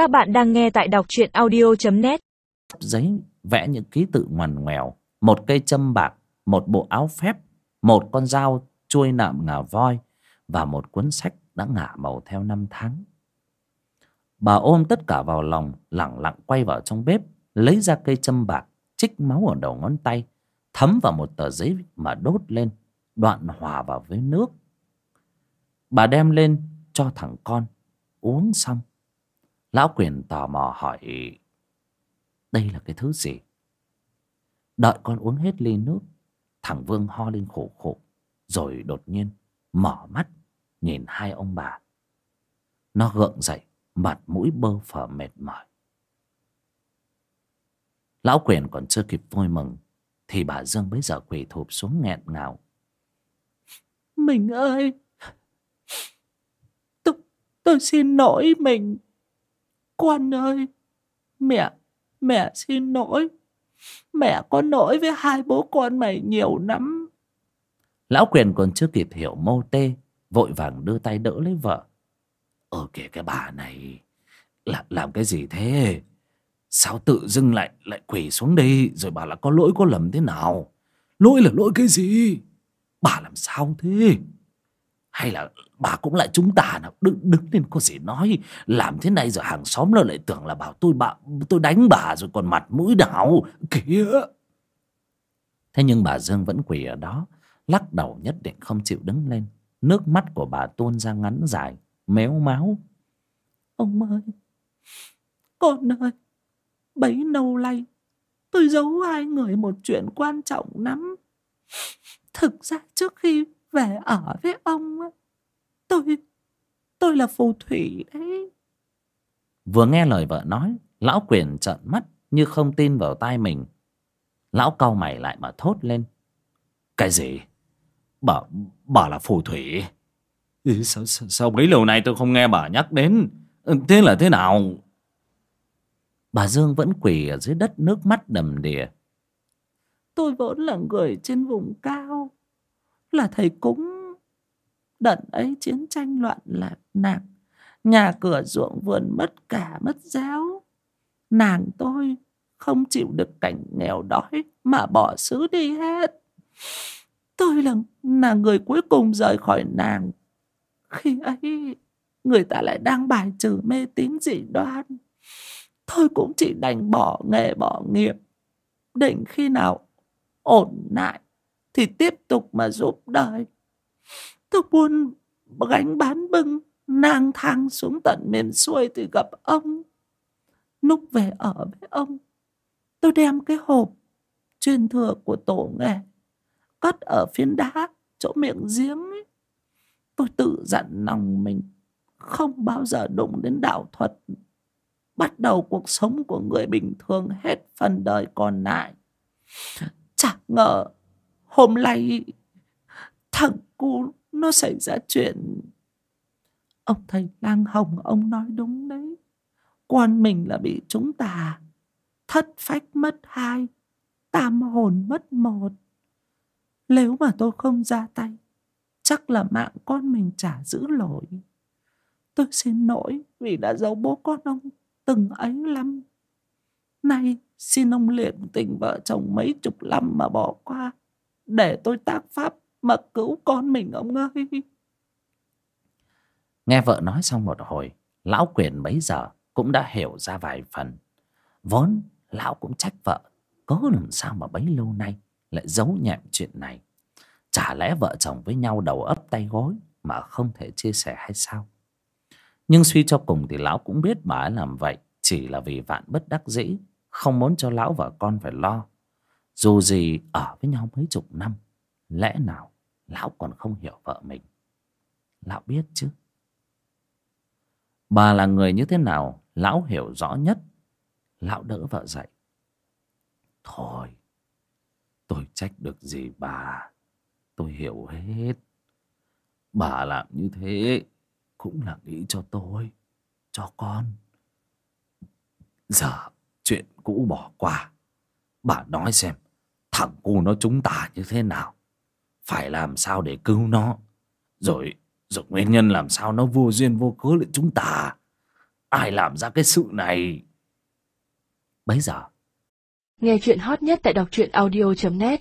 Các bạn đang nghe tại đọc truyện audio.net Giấy vẽ những ký tự ngoằn ngoèo, Một cây châm bạc, Một bộ áo phép, Một con dao chuôi nạm ngà voi Và một cuốn sách đã ngả màu theo năm tháng. Bà ôm tất cả vào lòng, Lặng lặng quay vào trong bếp, Lấy ra cây châm bạc, Chích máu ở đầu ngón tay, Thấm vào một tờ giấy mà đốt lên, Đoạn hòa vào với nước. Bà đem lên cho thằng con, Uống xong. Lão quyền tò mò hỏi Đây là cái thứ gì? Đợi con uống hết ly nước. Thằng Vương ho lên khổ khổ Rồi đột nhiên mở mắt Nhìn hai ông bà. Nó gượng dậy Mặt mũi bơ phờ mệt mỏi. Lão quyền còn chưa kịp vui mừng Thì bà Dương bấy giờ quỳ thụp xuống nghẹn ngào. Mình ơi! Tôi, tôi xin lỗi mình. Con ơi, Mẹ Mẹ xin lỗi. Mẹ có lỗi với hai bố con mày nhiều lắm. Lão quyền còn chưa kịp hiểu mô tê, Vội vàng đưa tay đỡ lấy vợ. Ờ kìa, cái bà này, là, làm cái gì thế? Sao tự dưng lại lại quỳ xuống đây Rồi bà là có lỗi có lầm thế nào? Lỗi là lỗi cái gì? Bà làm sao thế? Hay là bà cũng lại chúng ta nào Đứng, đứng lên có gì nói Làm thế này rồi hàng xóm nó lại tưởng là bảo tôi bà tôi đánh bà rồi còn mặt mũi nào Kìa. Thế nhưng bà Dương vẫn quỳ ở đó Lắc đầu nhất định không chịu đứng lên. Nước mắt của bà tuôn ra ngắn dài Méo máu. Ông ơi Con ơi Bấy lâu nay Tôi giấu hai người một chuyện quan trọng lắm. Thực ra trước khi về ở với ông Tôi Tôi là phù thủy đấy. Vừa nghe lời vợ nói Lão quyền trợn mắt như không tin vào tai mình. Lão cau mày lại mà thốt lên. Cái gì? Bà, bà là phù thủy. Sao, sao, sao mấy lâu nay tôi không nghe bà nhắc đến? Thế là thế nào? Bà Dương vẫn quỳ ở dưới đất nước mắt đầm đìa. Tôi vốn là người trên vùng cao là thầy cúng Đợt ấy chiến tranh loạn lạc nặng Nhà cửa ruộng vườn mất cả mất giáo. Nàng tôi không chịu được cảnh nghèo đói Mà bỏ xứ đi hết. Tôi là, là người cuối cùng rời khỏi nàng. Khi ấy Người ta lại đang bài trừ mê tín dị đoan. Tôi cũng chỉ đành bỏ nghề bỏ nghiệp Định khi nào ổn lại. Thì tiếp tục mà giúp đời. Tôi buôn gánh bán bưng, Nang thang xuống tận miền xuôi thì gặp ông. Lúc về ở với ông, Tôi đem cái hộp Truyền thừa của tổ nghề Cất ở phiến đá Chỗ miệng giếng ấy. Tôi tự dặn lòng mình Không bao giờ đụng đến đạo thuật. Bắt đầu cuộc sống của người bình thường Hết phần đời còn lại. Chẳng ngờ Hôm nay Thằng cu nó xảy ra chuyện. Ông thầy lang hồng, ông nói đúng đấy. Quan mình là bị chúng ta Thất phách mất hai, Tam hồn mất một. Nếu mà tôi không ra tay, Chắc là mạng con mình chả giữ nổi. Tôi xin lỗi Vì đã giấu bố con ông Từng ấy lắm. Nay xin ông liệm tình vợ chồng mấy chục năm mà bỏ qua. Để tôi tác pháp mà cứu con mình ông ơi. Nghe vợ nói xong một hồi, Lão quyền bấy giờ cũng đã hiểu ra vài phần. Vốn lão cũng trách vợ Có làm sao mà bấy lâu nay Lại giấu nhẹm chuyện này. Chả lẽ vợ chồng với nhau đầu ấp tay gối Mà không thể chia sẻ hay sao? Nhưng suy cho cùng thì lão cũng biết bà ấy làm vậy Chỉ là vì vạn bất đắc dĩ, Không muốn cho lão và con phải lo. Dù gì ở với nhau mấy chục năm, Lẽ nào lão còn không hiểu vợ mình? Lão biết chứ? Bà là người như thế nào, Lão hiểu rõ nhất. Lão đỡ vợ dậy. Thôi, Tôi trách được gì bà? Tôi hiểu hết. Bà làm như thế Cũng là nghĩ cho tôi, Cho con. Giờ chuyện cũ bỏ qua. Bà nói xem, Thằng cu nó chúng ta như thế nào? Phải làm sao để cứu nó? Rồi Rồi nguyên nhân làm sao nó vô duyên vô cớ lại chúng ta? Ai làm ra cái sự này? Bấy giờ. Nghe chuyện hot nhất tại đọc truyện audio.net